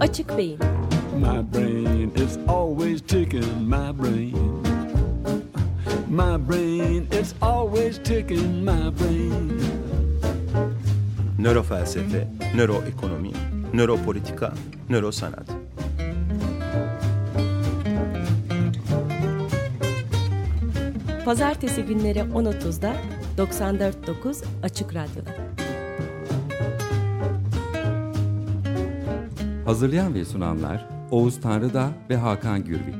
Açık Beyin My brain is always ticking, my brain. My brain is always ticking, my brain. Nörofelsefe, nöroekonomi, nöropolitika, nörosanat. Pazartesi günleri 10.30'da 94.9 Açık Radyo'da. Hazırlayan ve sunanlar Oğuz Tanrıda ve Hakan Gürbüz.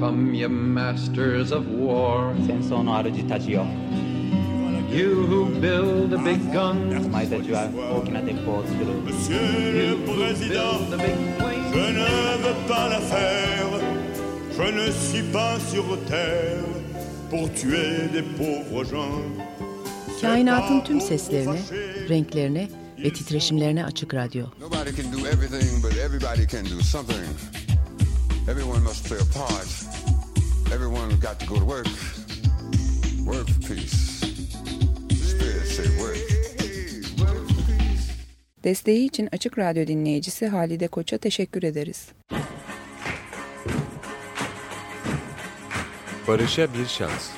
Come, ye masters of war. Sen son aracı taşıyor. You who build the big guns. Maydacılar walking at the ports below. Monsieur le Président, je ne veux pas la faire. Je ne suis pas sur terre pour tuer des pauvres gens. Kainatın tüm seslerine, renklerine ve titreşimlerine açık radyo. Everyone got to go to work. Work for peace. Desteği için Açık Radyo dinleyicisi Halide Koç'a teşekkür ederiz. Barış'a bir şans.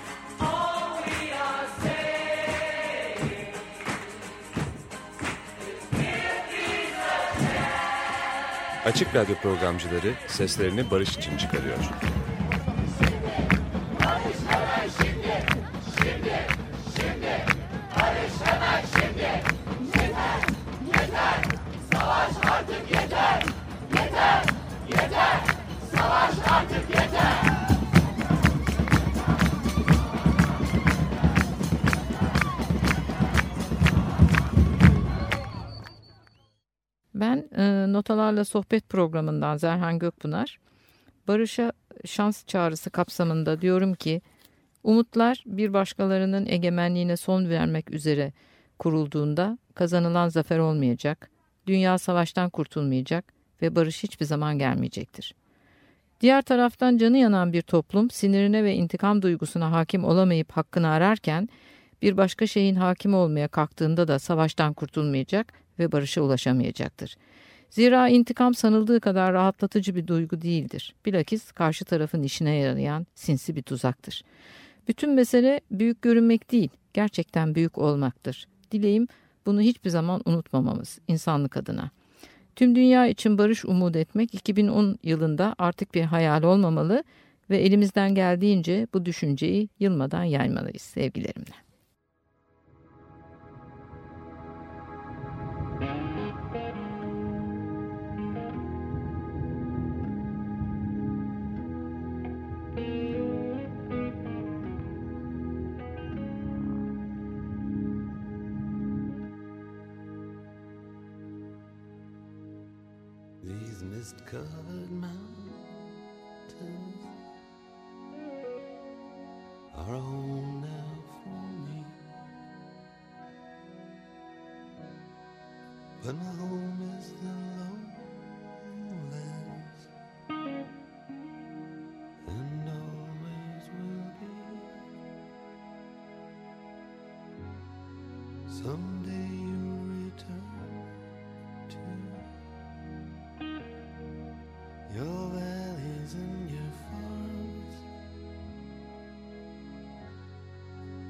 Açık Radyo programcıları seslerini barış için çıkarıyor. Notalarla Sohbet programından Zerhan Gökpınar, Barış'a şans çağrısı kapsamında diyorum ki, umutlar bir başkalarının egemenliğine son vermek üzere kurulduğunda kazanılan zafer olmayacak, dünya savaştan kurtulmayacak ve barış hiçbir zaman gelmeyecektir. Diğer taraftan canı yanan bir toplum sinirine ve intikam duygusuna hakim olamayıp hakkını ararken, bir başka şeyin hakim olmaya kalktığında da savaştan kurtulmayacak ve barışa ulaşamayacaktır. Zira intikam sanıldığı kadar rahatlatıcı bir duygu değildir. Bilakis karşı tarafın işine yarayan sinsi bir tuzaktır. Bütün mesele büyük görünmek değil, gerçekten büyük olmaktır. Dileğim bunu hiçbir zaman unutmamamız insanlık adına. Tüm dünya için barış umut etmek 2010 yılında artık bir hayal olmamalı ve elimizden geldiğince bu düşünceyi yılmadan yaymalıyız sevgilerimle.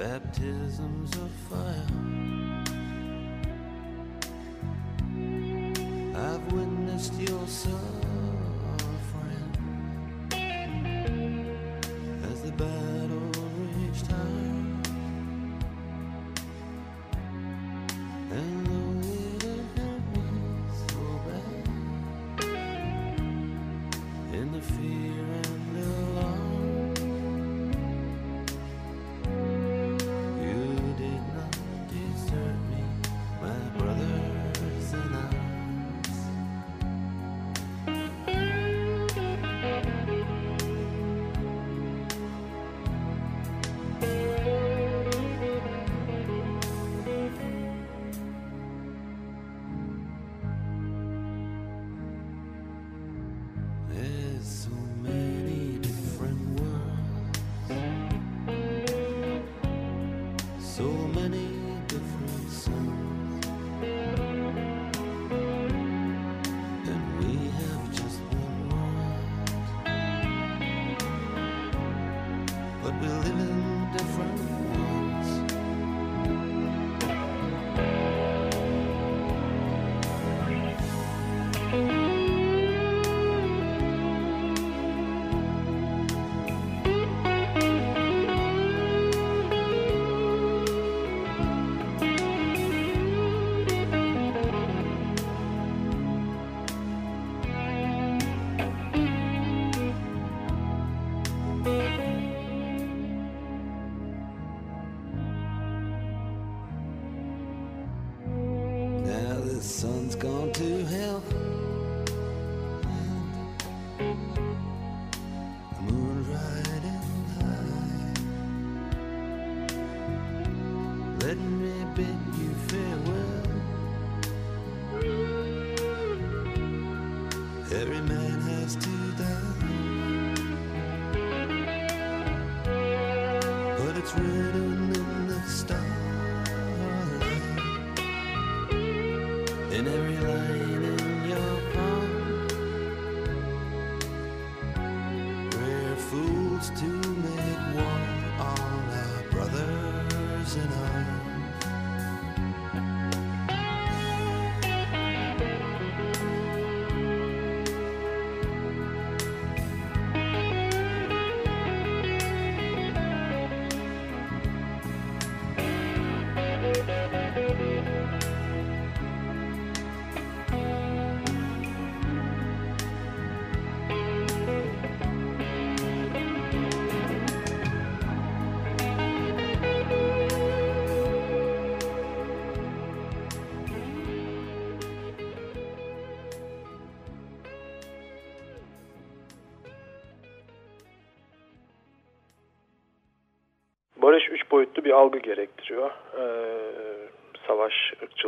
baptisms of fire.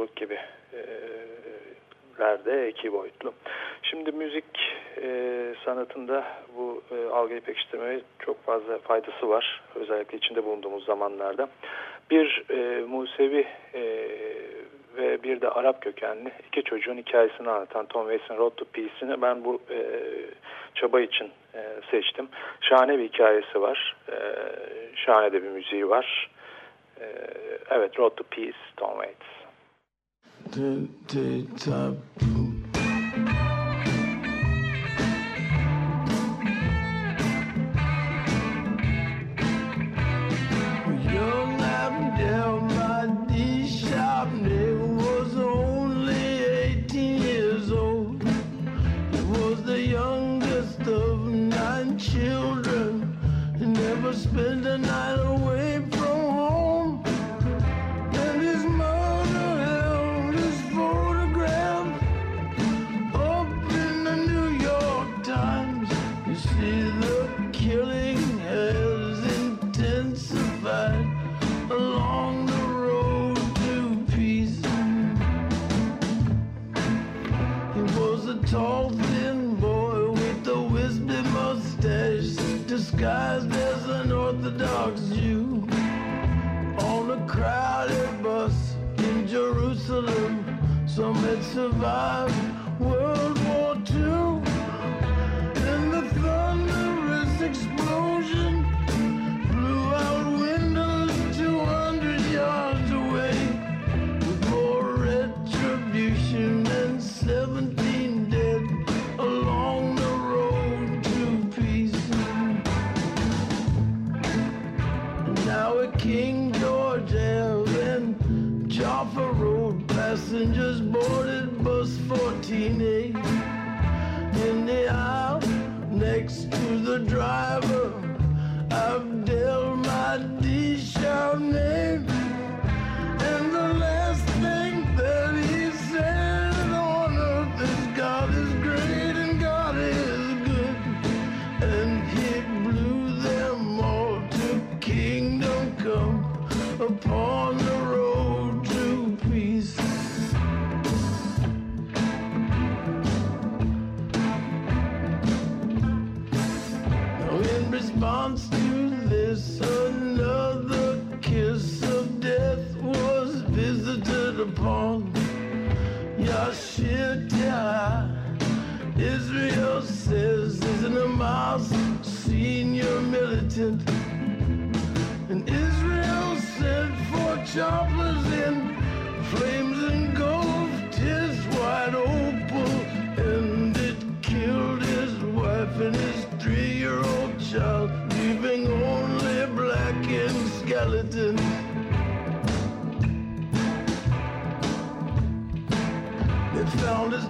balıkçılık gibi e, lerde iki boyutlu. Şimdi müzik e, sanatında bu e, algıyı pekiştirmeye çok fazla faydası var. Özellikle içinde bulunduğumuz zamanlarda. Bir e, Musevi e, ve bir de Arap kökenli iki çocuğun hikayesini anlatan Tom Waits'in Road to Peace'ini ben bu e, çaba için e, seçtim. Şahane bir hikayesi var. E, şahane de bir müziği var. E, evet Road to Peace Tom Waits. to, to, to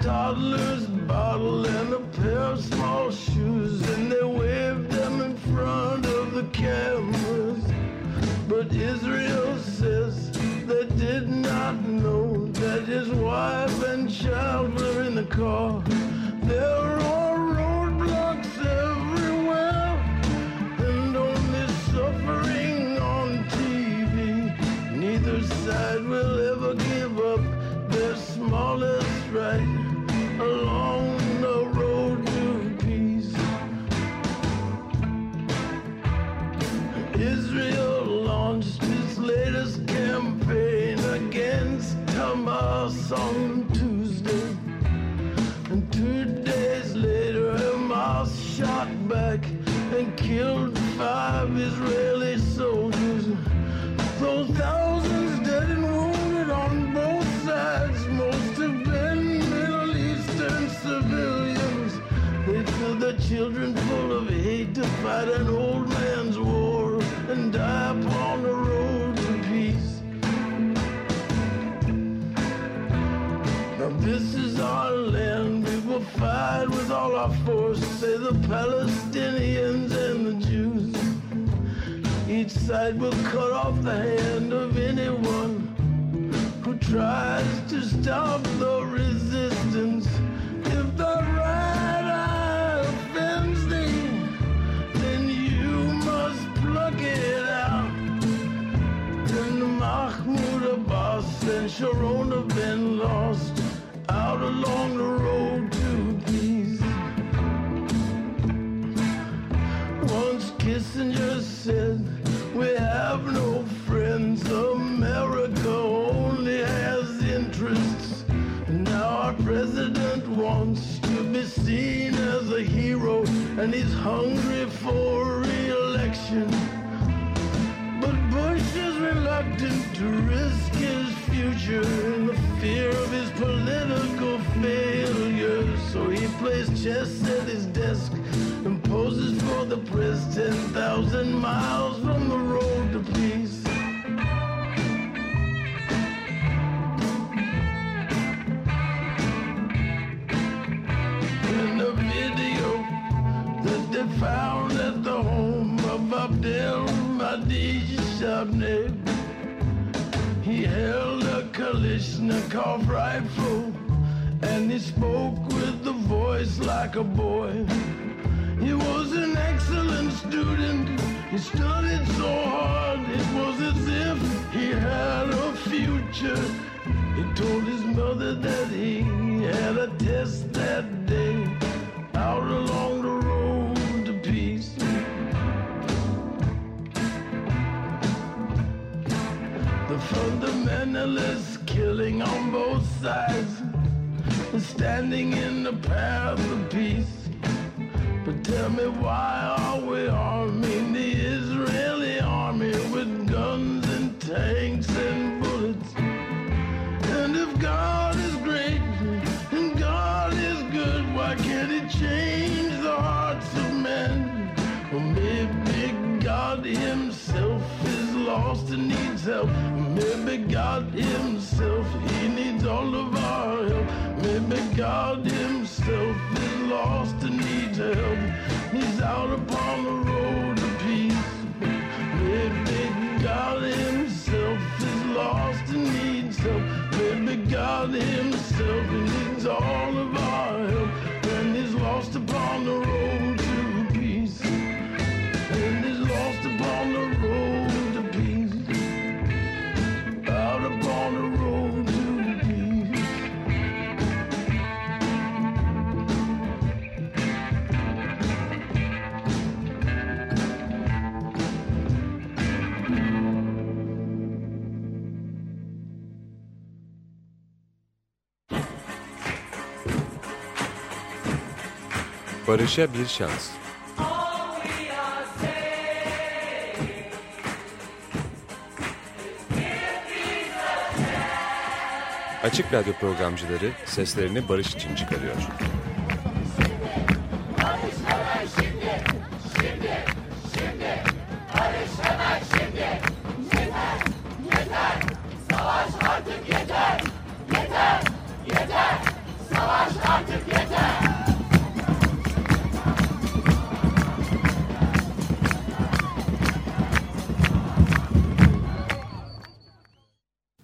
toddler's bottle and a pair of small shoes, and they waved them in front of the cameras. But Israel says they did not know that his wife and child were in the car. There are roadblocks everywhere, and only suffering on TV. Neither side will ever give up their smallest right killed five Israeli soldiers. Those thousands dead and wounded on both sides, most have been Middle Eastern civilians. They fill their children full of hate to fight an old man's war and die upon the road to peace. Now this is our land, we will fight with all our force, say the Palestinians. Each side will cut off the hand of anyone who tries to stop the resistance. If the right eye offends thee, then you must pluck it out. And Mahmoud Abbas and Sharon have been lost out along the road to peace. Once Kissinger said, We have no friends, America only has interests. And now our president wants to be seen as a hero, and he's hungry for re-election. Bush is reluctant to risk his future in the fear of his political failure. So he plays chess at his desk and poses for the press 10,000 miles from the road to peace. He held a Kalashnikov rifle and he spoke with the voice like a boy. He was an excellent student. He studied so hard, it was as if he had a future. He told his mother that he had a test that day out along The fundamentalist killing on both sides standing in the path of peace. But tell me why are we arming the Israeli army with guns and tanks and bullets? And if God is great and God is good, why can't He change the hearts of men? Or maybe God Himself lost and needs help. Maybe God Himself, He needs all of our help. Maybe God Himself is lost and needs help. He's out upon the road to peace. Maybe God Himself is lost and needs help. Maybe God Himself needs all of Barış'a bir şans. Açık Radyo programcıları seslerini barış için çıkarıyor.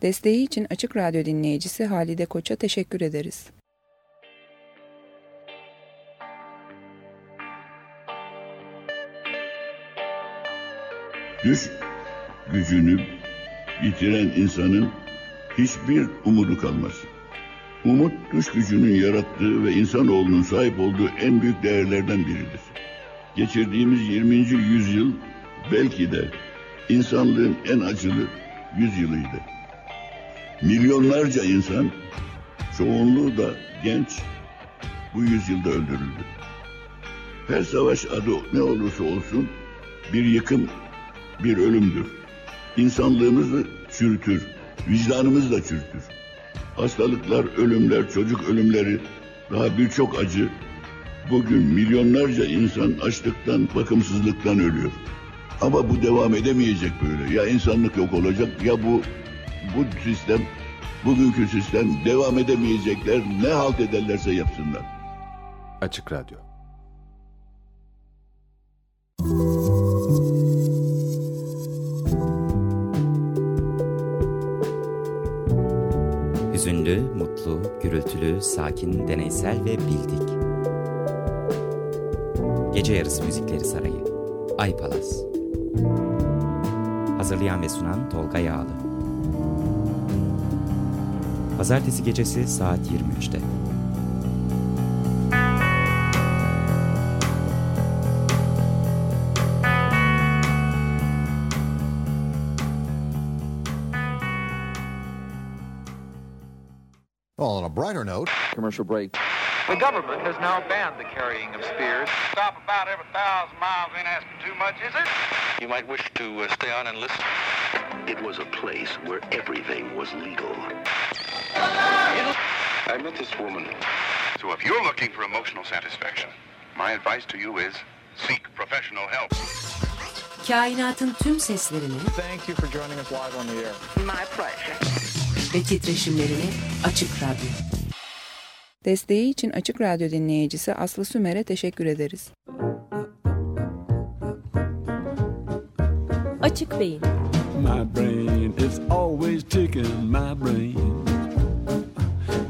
Desteği için Açık Radyo dinleyicisi Halide Koç'a teşekkür ederiz. Düş gücünü yitiren insanın hiçbir umudu kalmaz. Umut düş gücünün yarattığı ve insanoğlunun sahip olduğu en büyük değerlerden biridir. Geçirdiğimiz 20. yüzyıl belki de insanlığın en acılı yüzyılıydı. Milyonlarca insan, çoğunluğu da genç, bu yüzyılda öldürüldü. Her savaş adı ne olursa olsun bir yıkım, bir ölümdür. İnsanlığımızı çürütür, vicdanımızı da çürütür. Hastalıklar, ölümler, çocuk ölümleri, daha birçok acı. Bugün milyonlarca insan açlıktan, bakımsızlıktan ölüyor. Ama bu devam edemeyecek böyle. Ya insanlık yok olacak ya bu bu sistem, bugünkü sistem devam edemeyecekler. Ne halt ederlerse yapsınlar. Açık Radyo. Hüzünlü, mutlu, gürültülü, sakin, deneysel ve bildik. Gece Yarısı Müzikleri Sarayı Ay Palas Hazırlayan ve sunan Tolga Yağlı Pazartesi gecesi saat 23'te. Well, on a brighter note, commercial break. The government has now banned the carrying of spears. Stop about every thousand miles ain't asking too much, is it? You might wish to uh, stay on and listen. It was a place where everything was legal. I met this woman. So if you're looking for emotional satisfaction, my advice to you is seek professional help. Kainatın tüm seslerini Thank you for joining us live on the air. My pleasure. ve titreşimlerini Açık Radyo. Desteği için Açık Radyo dinleyicisi Aslı Sümer'e teşekkür ederiz. Açık Beyin My brain is always ticking, my brain.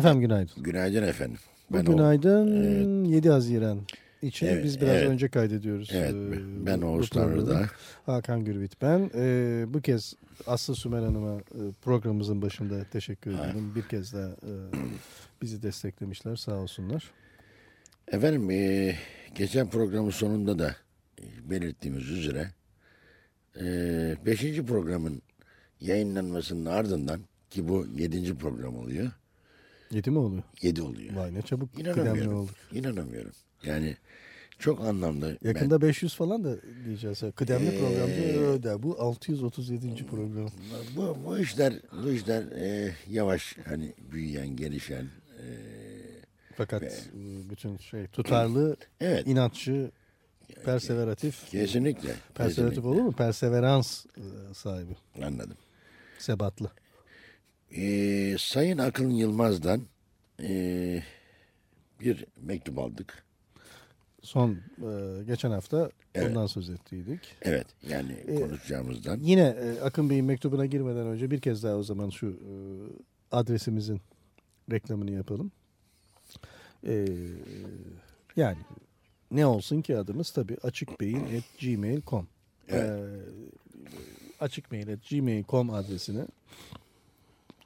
Efendim günaydın. Günaydın efendim. Bu o- günaydın 7 Haziran için Evet, biz biraz evet. önce kaydediyoruz. Evet, Ee, ben Oğuz. Tanrıdağ. Hakan Gürbüz ben. Ee, bu kez Aslı Sümer Hanım'a e, programımızın başında teşekkür ederim. Bir kez daha e, bizi desteklemişler sağ olsunlar. Efendim e, geçen programın sonunda da e, belirttiğimiz üzere e, beşinci programın yayınlanmasının ardından ki bu yedinci program oluyor. Yedi mi oluyor? Yedi oluyor. Vay ne çabuk İnanamıyorum. olduk. İnanamıyorum. Yani çok anlamlı. Yakında 500 falan da diyeceğiz. Kıdemli Ee, programcı öder. Bu 637. program. Bu, bu işler bu işler e, yavaş hani büyüyen, gelişen e, Fakat ve- e, bütün şey tutarlı, Evet. inatçı, perseveratif. Kesinlikle, Perseveratif kesinlikle. olur mu? Perseverans e, sahibi. Anladım. Sebatlı. Ee, Sayın Akın Yılmaz'dan ee, bir mektup aldık. son e, geçen hafta Evet. ondan söz ettiydik. Evet yani Ee, konuşacağımızdan. Yine e, Akın Bey'in mektubuna girmeden önce bir kez daha o zaman şu e, adresimizin reklamını yapalım. E, yani ne olsun ki adımız tabii açıkbeyin.gmail.com Evet. e, açıkmail.gmail.com adresine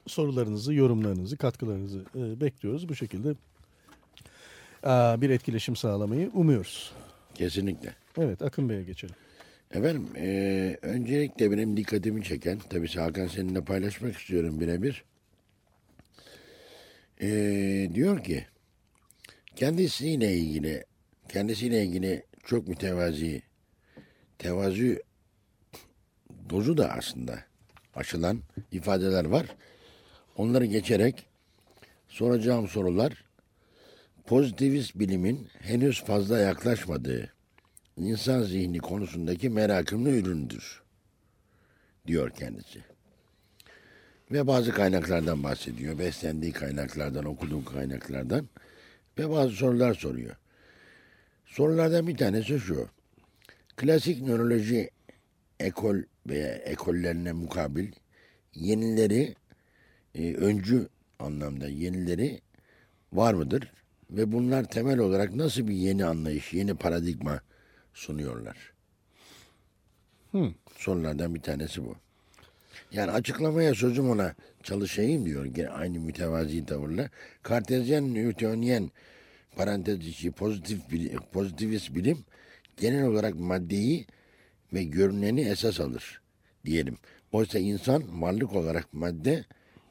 sorularınızı, yorumlarınızı, katkılarınızı e, bekliyoruz. Bu şekilde e, bir etkileşim sağlamayı umuyoruz. Kesinlikle. Evet Akın Bey'e geçelim. Efendim eee, öncelikle benim dikkatimi çeken tabii Hakan seninle paylaşmak istiyorum birebir. Eee, diyor ki kendisiyle ilgili kendisiyle ilgili çok mütevazi tevazu dozu da aslında aşılan ifadeler var. Onları geçerek soracağım sorular pozitivist bilimin henüz fazla yaklaşmadığı insan zihni konusundaki merakımlı üründür diyor kendisi. Ve bazı kaynaklardan bahsediyor. Beslendiği kaynaklardan, okuduğu kaynaklardan ve bazı sorular soruyor. Sorulardan bir tanesi şu. Klasik nöroloji ekol veya ekollerine mukabil yenileri, e, öncü anlamda yenileri var mıdır? Ve bunlar temel olarak nasıl bir yeni anlayış, yeni paradigma sunuyorlar? Hı. Sorulardan bir tanesi bu. Yani açıklamaya sözüm ona çalışayım diyor aynı mütevazi tavırla. Kartezyen, Newtonyen parantez içi pozitif bili- pozitivist bilim genel olarak maddeyi ve görüneni esas alır diyelim. Oysa insan varlık olarak madde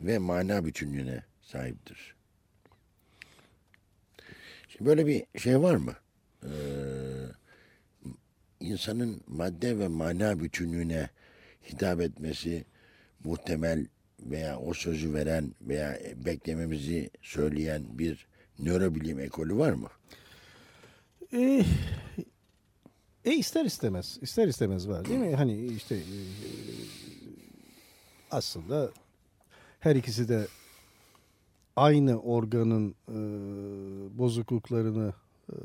ve mana bütünlüğüne sahiptir. Şimdi böyle bir şey var mı? Ee, insanın madde ve mana bütünlüğüne hitap etmesi muhtemel veya o sözü veren veya beklememizi söyleyen bir nörobilim ekolü var mı? E, e ister istemez, ister istemez var değil mi? Hani işte e, aslında her ikisi de aynı organın e, bozukluklarını e,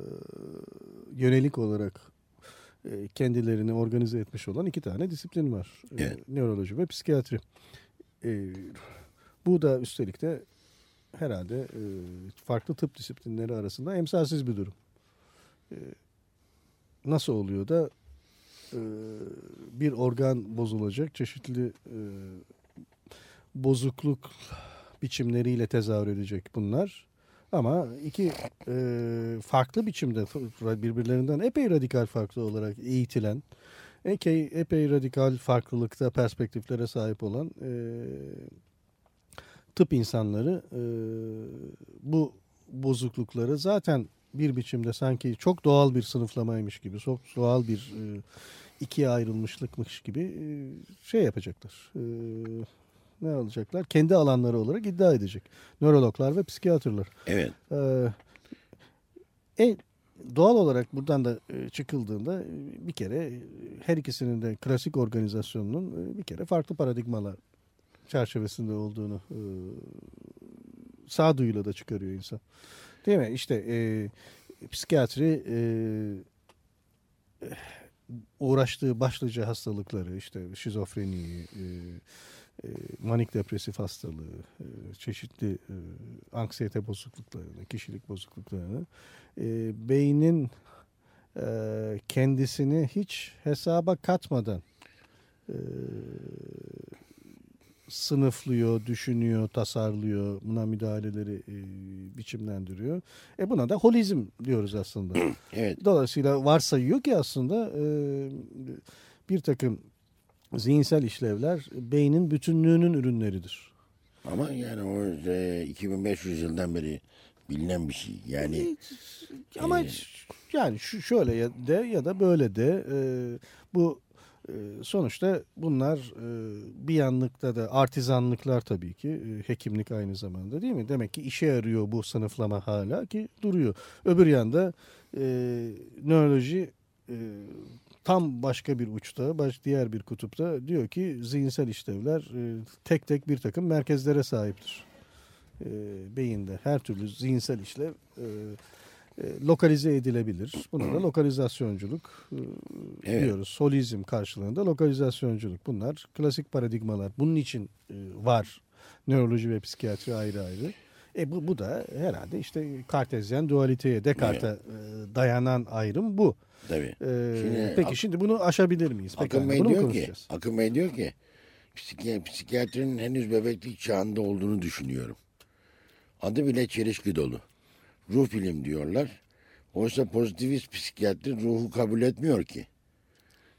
yönelik olarak e, kendilerini organize etmiş olan iki tane disiplin var. E, Evet. nöroloji ve psikiyatri. E, bu da üstelik de herhalde e, farklı tıp disiplinleri arasında emsalsiz bir durum. E, nasıl oluyor da e, bir organ bozulacak çeşitli e, bozukluk biçimleriyle tezahür edecek bunlar. Ama iki e, farklı biçimde birbirlerinden epey radikal farklı olarak eğitilen, epey, epey radikal farklılıkta perspektiflere sahip olan e, tıp insanları e, bu bozuklukları zaten bir biçimde sanki çok doğal bir sınıflamaymış gibi, çok doğal bir e, ikiye ayrılmışlıkmış gibi e, şey yapacaklar. E, ne alacaklar? Kendi alanları olarak iddia edecek. Nörologlar ve psikiyatrlar. Evet. Ee, e, doğal olarak buradan da e, çıkıldığında e, bir kere e, her ikisinin de klasik organizasyonunun bir kere farklı paradigmalar çerçevesinde olduğunu e, sağduyuyla da çıkarıyor insan. Değil mi? İşte e, psikiyatri e, uğraştığı başlıca hastalıkları işte şizofreni, e, e, manik depresif hastalığı, e, çeşitli e, anksiyete bozukluklarını, kişilik bozukluklarını e, beynin kendisini hiç hesaba katmadan sınıflıyor, düşünüyor, tasarlıyor, buna müdahaleleri e, biçimlendiriyor. E buna da holizm diyoruz aslında. Evet. Dolayısıyla varsayıyor ki aslında e, bir takım zihinsel işlevler beynin bütünlüğünün ürünleridir. Ama yani o e, 2500 yıldan beri bilinen bir şey. Yani Ama yani şu şöyle ya de ya da böyle de e, bu e, sonuçta bunlar e, bir yanlıkta da artizanlıklar tabii ki e, hekimlik aynı zamanda değil mi? Demek ki işe yarıyor bu sınıflama hala ki duruyor. Öbür yanda e, nöroloji e, tam başka bir uçta, baş, diğer bir kutupta diyor ki zihinsel işlevler e, tek tek bir takım merkezlere sahiptir. E, beyinde her türlü zihinsel işlev e, e, lokalize edilebilir. Buna da lokalizasyonculuk e, Evet. diyoruz. Solizm karşılığında lokalizasyonculuk. Bunlar klasik paradigmalar. Bunun için e, var nöroloji ve psikiyatri ayrı ayrı. E bu, bu da herhalde işte kartezyen dualiteye, Descartes'e e, dayanan ayrım bu. Tabii. E, Şimdi peki Ak- şimdi bunu aşabilir miyiz? Akın Pekala, Bey bunu diyor ki? Akın Bey diyor ki psiki- psikiyatrinin henüz bebeklik çağında olduğunu düşünüyorum. Adı bile çelişki dolu. Ruh bilim diyorlar. Oysa pozitivist psikiyatri ruhu kabul etmiyor ki.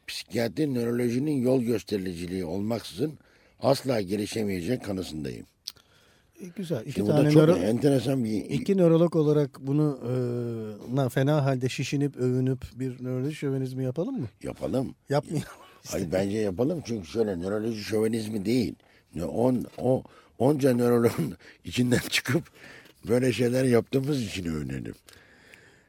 Psikiyatri nörolojinin yol göstericiliği olmaksızın asla gelişemeyecek kanısındayım. E, güzel. İki Şimdi tane çok nöro- enteresan bir İki nörolog olarak bunu e, na- fena halde şişinip övünüp bir nöroloji şövenizmi yapalım mı? Yapalım. Yapmayalım. Hayır bence yapalım çünkü şöyle nöroloji şövenizmi değil. On, o, onca nörologun içinden çıkıp böyle şeyler yaptığımız için övünelim.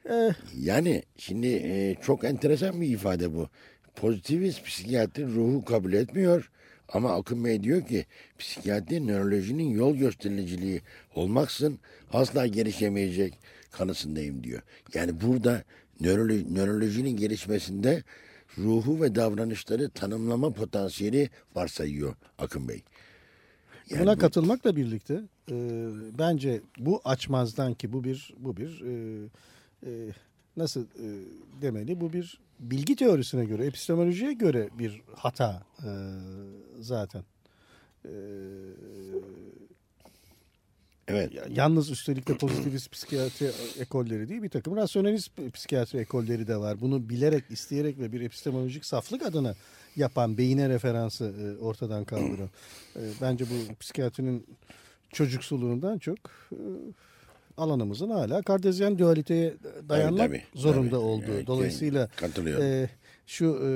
Eh, Yani şimdi e, çok enteresan bir ifade bu. Pozitivist psikiyatri ruhu kabul etmiyor ama Akın Bey diyor ki psikiyatri nörolojinin yol göstericiliği olmaksızın asla gelişemeyecek kanısındayım diyor. Yani burada nörolo- nörolojinin gelişmesinde ruhu ve davranışları tanımlama potansiyeli varsayıyor Akın Bey. Yani Buna bu- katılmakla birlikte e, bence bu açmazdan ki bu bir bu bir e, e, nasıl e, demeli bu bir bilgi teorisine göre epistemolojiye göre bir hata e, zaten. E, Evet. Yalnız üstelik de pozitivist psikiyatri ekolleri değil bir takım rasyonelist psikiyatri ekolleri de var. Bunu bilerek, isteyerek ve bir epistemolojik saflık adına yapan beyine referansı e, ortadan kaldıran. E, bence bu psikiyatrinin çocuksuluğundan çok e, alanımızın hala kardezyen dualiteye dayanmak tabii, zorunda tabii. olduğu. Yani dolayısıyla e, şu e,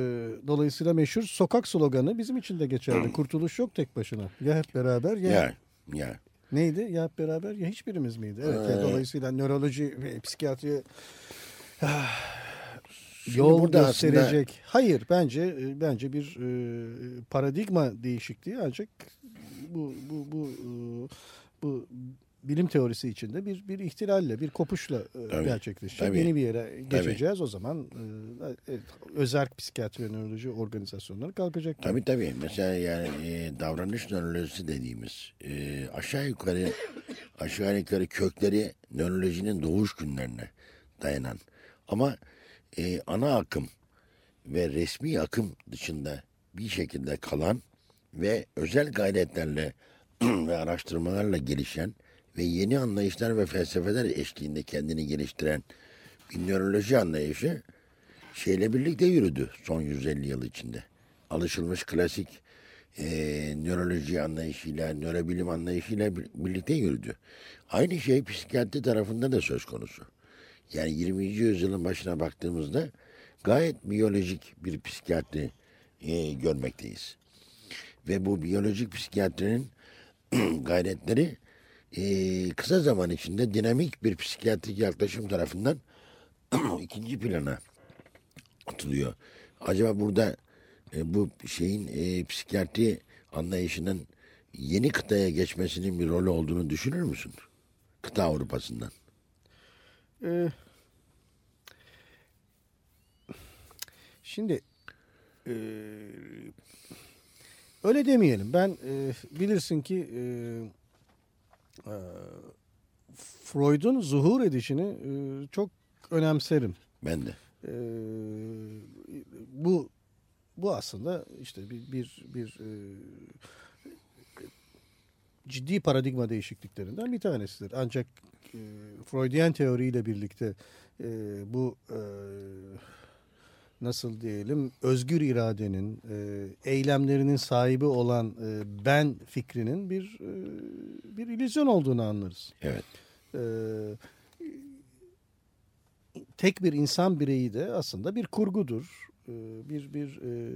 dolayısıyla meşhur sokak sloganı bizim için de geçerli. Kurtuluş yok tek başına. Ya hep beraber ya, Ya, ya. Neydi? Ya hep beraber ya hiçbirimiz miydi? Evet. ya Ee, dolayısıyla nöroloji ve psikiyatriye Şimdi yol burada gösterecek. Hayır bence bence bir e, paradigma değişikliği ancak bu bu bu e, bu bilim teorisi içinde bir bir ihtilalle, bir kopuşla e, Tabii, gerçekleşecek. tabii. Yeni bir yere Tabii. geçeceğiz. O zaman e, evet, özerk psikiyatri ve nöroloji organizasyonları kalkacak. Tabii tabii. Mesela yani e, davranış nörolojisi dediğimiz e, aşağı yukarı aşağı yukarı kökleri nörolojinin doğuş günlerine dayanan ama e, ana akım ve resmi akım dışında bir şekilde kalan ve özel gayretlerle ve araştırmalarla gelişen ve yeni anlayışlar ve felsefeler eşliğinde kendini geliştiren bir nöroloji anlayışı şeyle birlikte yürüdü son 150 yıl içinde. Alışılmış klasik e, nöroloji anlayışıyla, nörobilim anlayışıyla bir- birlikte yürüdü. Aynı şey psikiyatri tarafında da söz konusu. Yani 20. yüzyılın başına baktığımızda gayet biyolojik bir psikiyatri e, görmekteyiz. Ve bu biyolojik psikiyatrinin gayretleri e, kısa zaman içinde dinamik bir psikiyatrik yaklaşım tarafından ikinci plana atılıyor. Acaba burada e, bu şeyin e, psikiyatri anlayışının yeni kıtaya geçmesinin bir rolü olduğunu düşünür müsün? Kıta Avrupa'sından. Ee, şimdi e, öyle demeyelim. Ben e, bilirsin ki e, e, Freud'un zuhur edişini e, çok önemserim. Ben de. E, bu bu aslında işte bir bir, bir e, ciddi paradigma değişikliklerinden bir tanesidir. Ancak e, Freudian teoriyle birlikte e, bu e, nasıl diyelim özgür iradenin e, eylemlerinin sahibi olan e, ben fikrinin bir e, bir illüzyon olduğunu anlarız. Evet. E, tek bir insan bireyi de aslında bir kurgudur. E, bir bir e,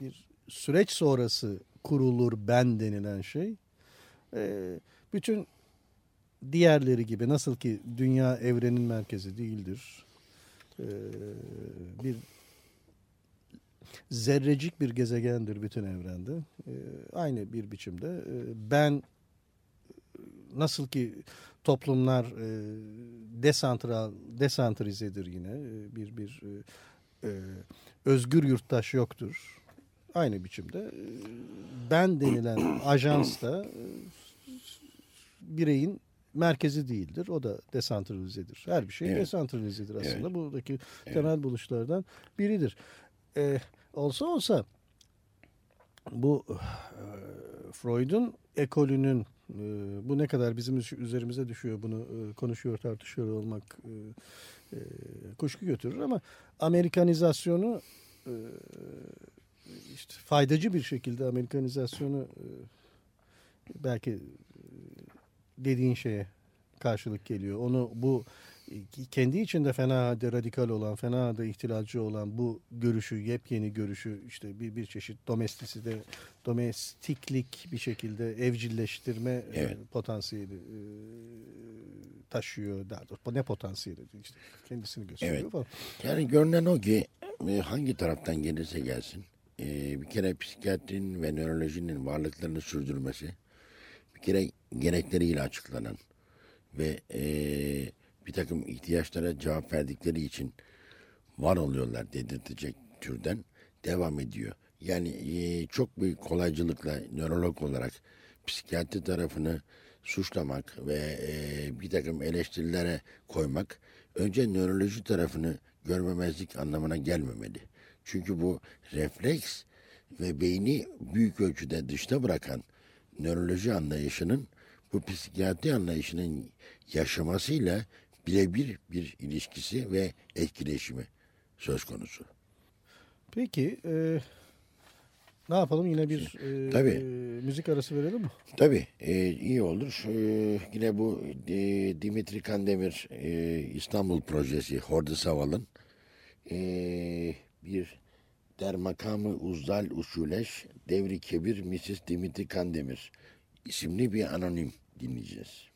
bir süreç sonrası kurulur ben denilen şey. E, bütün diğerleri gibi nasıl ki dünya evrenin merkezi değildir. E, bir zerrecik bir gezegendir bütün evrende. E, aynı bir biçimde e, ben nasıl ki toplumlar e, desantral desantrizedir yine. E, bir bir e, e, özgür yurttaş yoktur. Aynı biçimde ben denilen ajans da bireyin merkezi değildir. O da desantralizedir. Her bir şey evet. desantralizedir aslında. Evet. Buradaki evet. temel buluşlardan biridir. E, olsa olsa bu e, Freud'un ekolünün e, bu ne kadar bizim üzerimize düşüyor bunu e, konuşuyor tartışıyor olmak e, e, kuşku götürür ama Amerikanizasyonu e, işte faydacı bir şekilde Amerikanizasyonu e, belki dediğin şeye karşılık geliyor. Onu bu kendi içinde fena halde radikal olan, fena halde ihtilalci olan bu görüşü, yepyeni görüşü işte bir bir çeşit domestisi de domestiklik bir şekilde evcilleştirme e, evet. potansiyeli e, taşıyor. Daha doğrusu ne potansiyeli işte kendisini gösteriyor evet. falan. Yani görünen o ki e, hangi taraftan gelirse gelsin bir kere psikiyatrinin ve nörolojinin varlıklarını sürdürmesi bir kere gerekleriyle açıklanan ve eee bir takım ihtiyaçlara cevap verdikleri için var oluyorlar dedirtecek türden devam ediyor. Yani e, çok büyük kolaycılıkla nörolog olarak psikiyatri tarafını suçlamak ve e, bir takım eleştirilere koymak önce nöroloji tarafını görmemezlik anlamına gelmemeli. Çünkü bu refleks ve beyni büyük ölçüde dışta bırakan nöroloji anlayışının bu psikiyatri anlayışının yaşamasıyla birebir bir ilişkisi ve etkileşimi söz konusu. Peki e, ne yapalım yine bir e, Tabii. E, müzik arası verelim mi? Tabii e, iyi olur. E, yine bu e, Dimitri Kandemir e, İstanbul projesi Hordu Saval'ın e, bir der makamı uzdal usuleş devri kebir Mrs. Dimitri Kandemir isimli bir anonim dinleyeceğiz.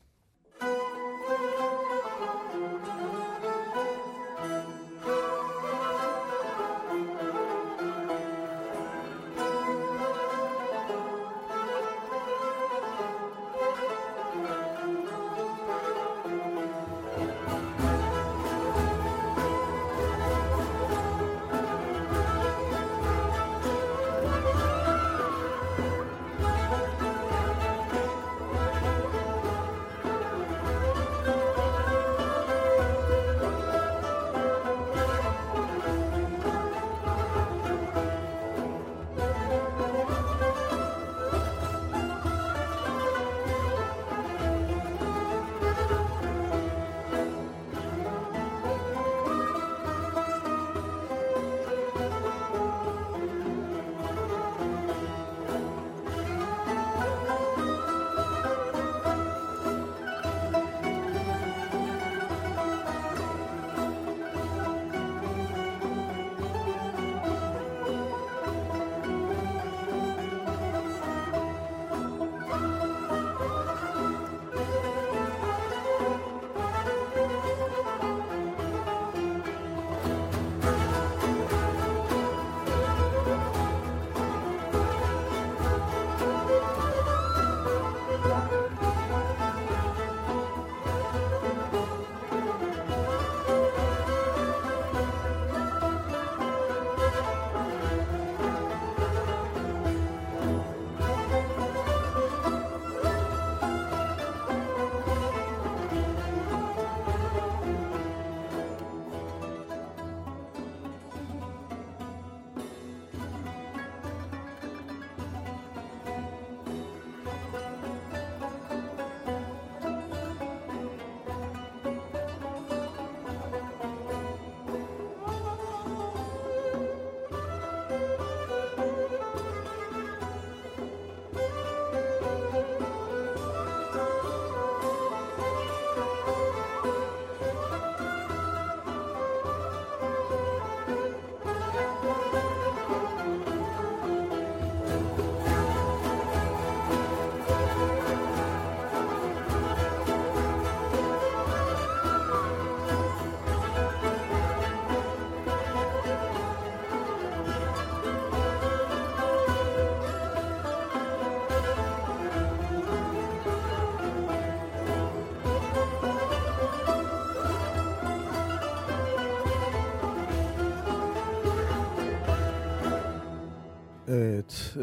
Evet.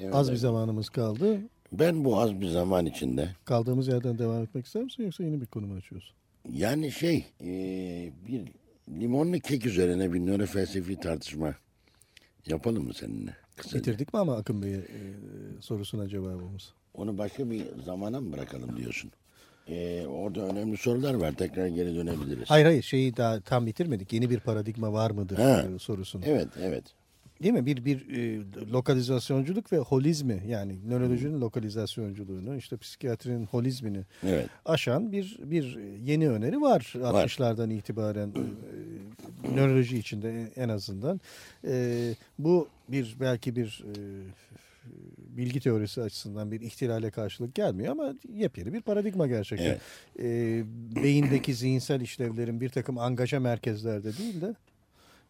e, az bir zamanımız kaldı. Ben bu az bir zaman içinde Kaldığımız yerden devam etmek ister misin yoksa yeni bir konu mu açıyorsun? yani şey e, bir limonlu kek üzerine bir nörofelsefi tartışma yapalım mı seninle? Kısaca. Bitirdik mi ama Akın Bey'e e, sorusuna cevabımız? Onu başka bir zamana mı bırakalım diyorsun? E, orada önemli sorular var. Tekrar geri dönebiliriz. Hayır hayır şeyi daha tam bitirmedik. Yeni bir paradigma var mıdır Ha. e, sorusunu. Evet evet. Değil mi? Bir bir e, lokalizasyonculuk ve holizmi yani nörolojinin lokalizasyonculuğunu işte psikiyatrinin holizmini Evet. aşan bir bir yeni öneri var, 60'lardan itibaren e, nöroloji içinde en azından. E, bu bir belki bir e, bilgi teorisi açısından bir ihtilale karşılık gelmiyor ama yepyeni bir paradigma gerçekten. Evet. E, beyindeki zihinsel işlevlerin bir takım angaja merkezlerde değil de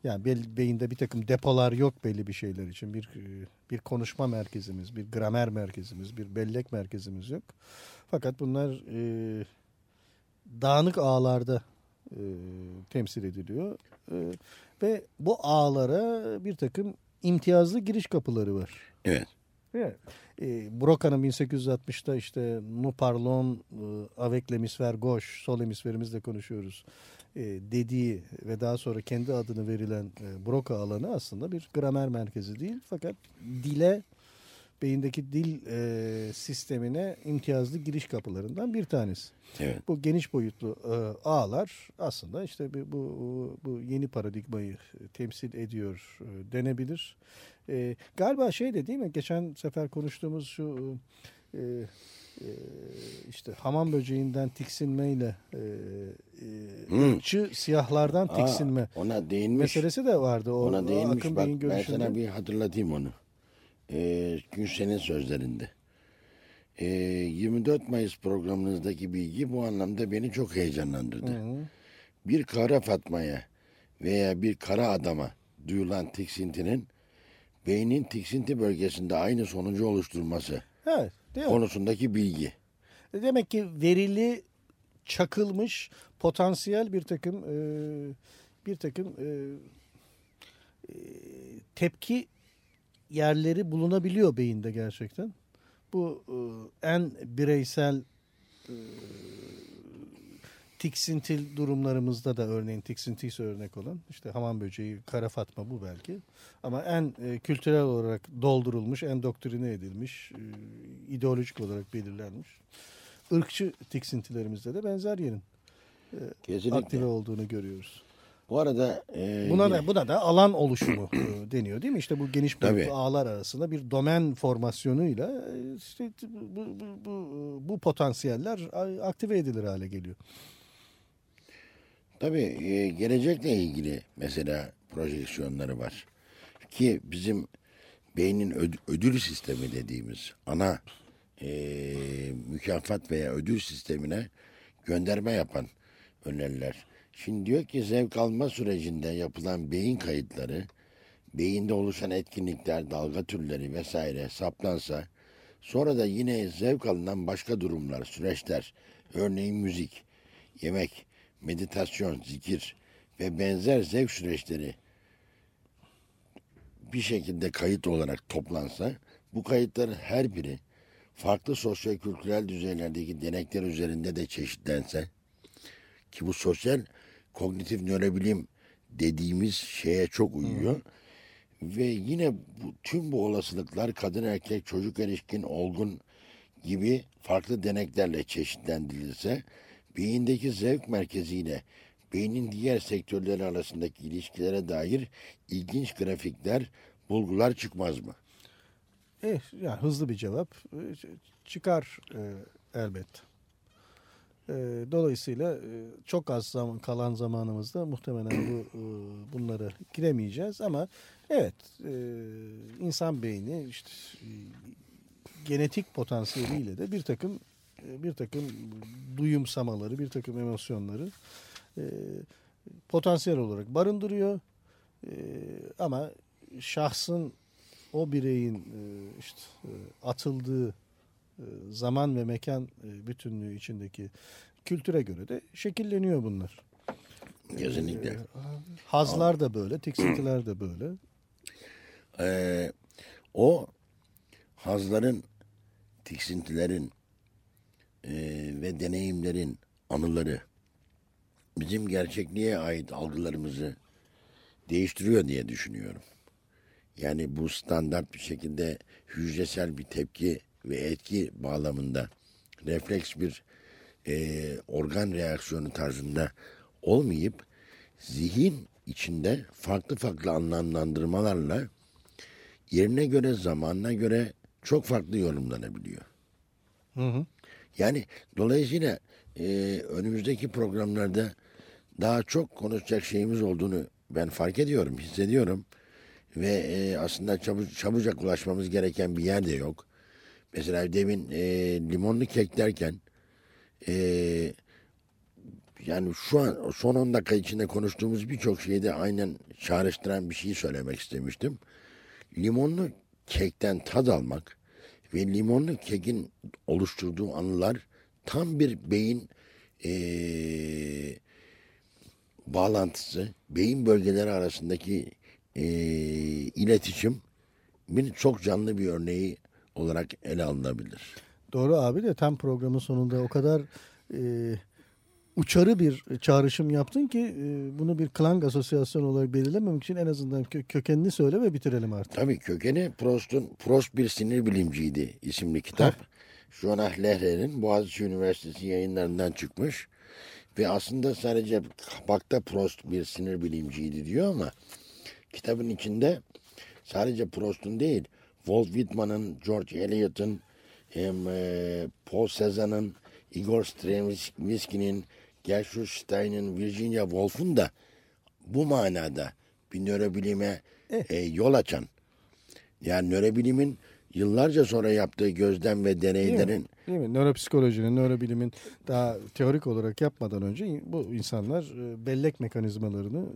yani beyinde bir takım depolar yok belli bir şeyler için. Bir e, bir konuşma merkezimiz, bir gramer merkezimiz, bir bellek merkezimiz yok. Fakat bunlar e, dağınık ağlarda e, temsil ediliyor. E, ve bu ağlara bir takım imtiyazlı giriş kapıları var. Evet. Evet. E, Broca'nın 1860'ta işte nous parlons e, avec l'hémisphère gauche, sol hemisferimizle konuşuyoruz e, dediği ve daha sonra kendi adını verilen e, Broca alanı aslında bir gramer merkezi değil. Fakat dile, beyindeki dil e, sistemine imtiyazlı giriş kapılarından bir tanesi. Evet. Bu geniş boyutlu e, ağlar aslında işte bu, bu, bu yeni paradigmayı temsil ediyor e, denebilir. E, galiba şey de değil mi? Geçen sefer konuştuğumuz şu e, e, işte hamam böceğinden tiksinmeyle e, e, Hmm. ırkçı siyahlardan Aa, tiksinme ona değinmiş. meselesi de vardı. O, Ona değinmiş. Akın Bak ben sana bir hatırlatayım onu. Ee, Gülşen'in sözlerinde. Ee, 24 Mayıs programınızdaki bilgi bu anlamda beni çok heyecanlandırdı. Hı hı. Bir kara Fatma'ya veya bir kara adama duyulan tiksintinin beynin tiksinti bölgesinde aynı sonucu oluşturması Evet, değil mi? konusundaki bilgi. Demek ki verili çakılmış potansiyel bir takım e, bir takım e, e, tepki yerleri bulunabiliyor beyinde gerçekten. Bu e, en bireysel e, tiksintil durumlarımızda da örneğin tiksintiyse örnek olan işte hamam böceği, kara fatma bu belki. Ama en e, kültürel olarak doldurulmuş, en doktrine edilmiş, e, ideolojik olarak belirlenmiş ırkçı tiksintilerimizde de benzer yerin e, Kesinlikle. aktive olduğunu görüyoruz. Bu arada e, Buna da buna da alan oluşumu e, deniyor değil mi? İşte bu geniş boyutlu ağlar arasında bir domen formasyonuyla e, işte bu, bu, bu, bu potansiyeller aktive edilir hale geliyor. Tabii e, gelecekle ilgili mesela projeksiyonları var. Ki bizim beynin öd- ödül sistemi dediğimiz ana e, mükafat veya ödül sistemine gönderme yapan öneriler. Şimdi diyor ki zevk alma sürecinde yapılan beyin kayıtları, beyinde oluşan etkinlikler, dalga türleri vesaire saptansa, sonra da yine zevk alınan başka durumlar, süreçler, örneğin müzik, yemek, meditasyon, zikir ve benzer zevk süreçleri bir şekilde kayıt olarak toplansa, bu kayıtların her biri farklı sosyo-kültürel düzeylerdeki denekler üzerinde de çeşitlense, ki bu sosyal kognitif nörobilim dediğimiz şeye çok uyuyor. Ve yine bu, tüm bu olasılıklar kadın erkek çocuk erişkin olgun gibi farklı deneklerle çeşitlendirilse beyindeki zevk merkeziyle beynin diğer sektörleri arasındaki ilişkilere dair ilginç grafikler, bulgular çıkmaz mı? Eh, yani hızlı bir cevap çıkar e, elbette. E, dolayısıyla e, çok az zaman kalan zamanımızda muhtemelen bu e, bunlara giremeyeceğiz ama evet e, insan beyni işte e, genetik potansiyeliyle de bir takım bir takım duyumsamaları, bir takım emosyonları potansiyel olarak barındırıyor. Ama şahsın o bireyin işte atıldığı zaman ve mekan e, bütünlüğü içindeki kültüre göre de şekilleniyor bunlar. Kesinlikle. E, hazlar da böyle, tiksintiler de böyle. Ee, O hazların, tiksintilerin e, ve deneyimlerin anıları bizim gerçekliğe ait algılarımızı değiştiriyor diye düşünüyorum. Yani bu standart bir şekilde hücresel bir tepki ve etki bağlamında refleks bir e, organ reaksiyonu tarzında olmayıp zihin içinde farklı farklı anlamlandırmalarla yerine göre zamanına göre çok farklı yorumlanabiliyor. Hı hı. Yani dolayısıyla e, önümüzdeki programlarda daha çok konuşacak şeyimiz olduğunu ben fark ediyorum, hissediyorum. Ve e, aslında çabu, çabucak ulaşmamız gereken bir yer de yok. Mesela demin e, limonlu kek derken e, yani şu an son 10 dakika içinde konuştuğumuz birçok şeyde aynen çağrıştıran bir şey söylemek istemiştim. Limonlu kekten tad almak ve limonlu kekin oluşturduğu anılar tam bir beyin e, bağlantısı, beyin bölgeleri arasındaki e, iletişim bir çok canlı bir örneği olarak ele alınabilir. Doğru abi de tam programın sonunda o kadar e, uçarı bir çağrışım yaptın ki e, bunu bir klang asosyasyonu olarak belirlememek için en azından kö kökenini söyle ve bitirelim artık. Tabii kökeni Prost'un Prost bir sinir bilimciydi isimli kitap. Jonah Lehre'nin Boğaziçi Üniversitesi yayınlarından çıkmış. Ve aslında sadece kapakta Prost bir sinir bilimciydi diyor ama kitabın içinde sadece Prost'un değil Walt Whitman'ın, George Eliot'ın, e, Paul Cézanne'ın, Igor Stravinsky'nin, Gertrude Stein'in, Virginia Woolf'un da bu manada bir nörobilime e, yol açan. Yani nörobilimin yıllarca sonra yaptığı gözlem ve deneylerin Değil mi? Değil mi? Nöropsikolojinin, nörobilimin daha teorik olarak yapmadan önce bu insanlar e, bellek mekanizmalarını e,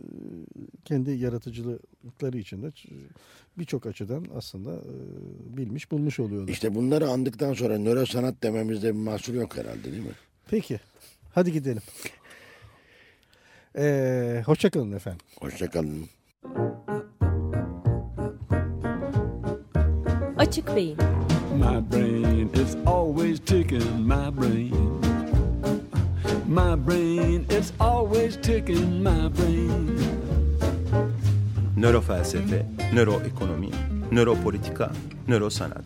kendi yaratıcılıkları içinde birçok açıdan aslında e, bilmiş bulmuş oluyorlar. İşte bunları andıktan sonra nörosanat dememizde bir mahsur yok herhalde değil mi? Peki. Hadi gidelim. Ee, hoşçakalın efendim. Hoşçakalın. Açık Beyin My brain is always ticking, my brain. My brain is always ticking, my brain. Nörofelsefe, nöroekonomi, nöropolitika, nörosanat.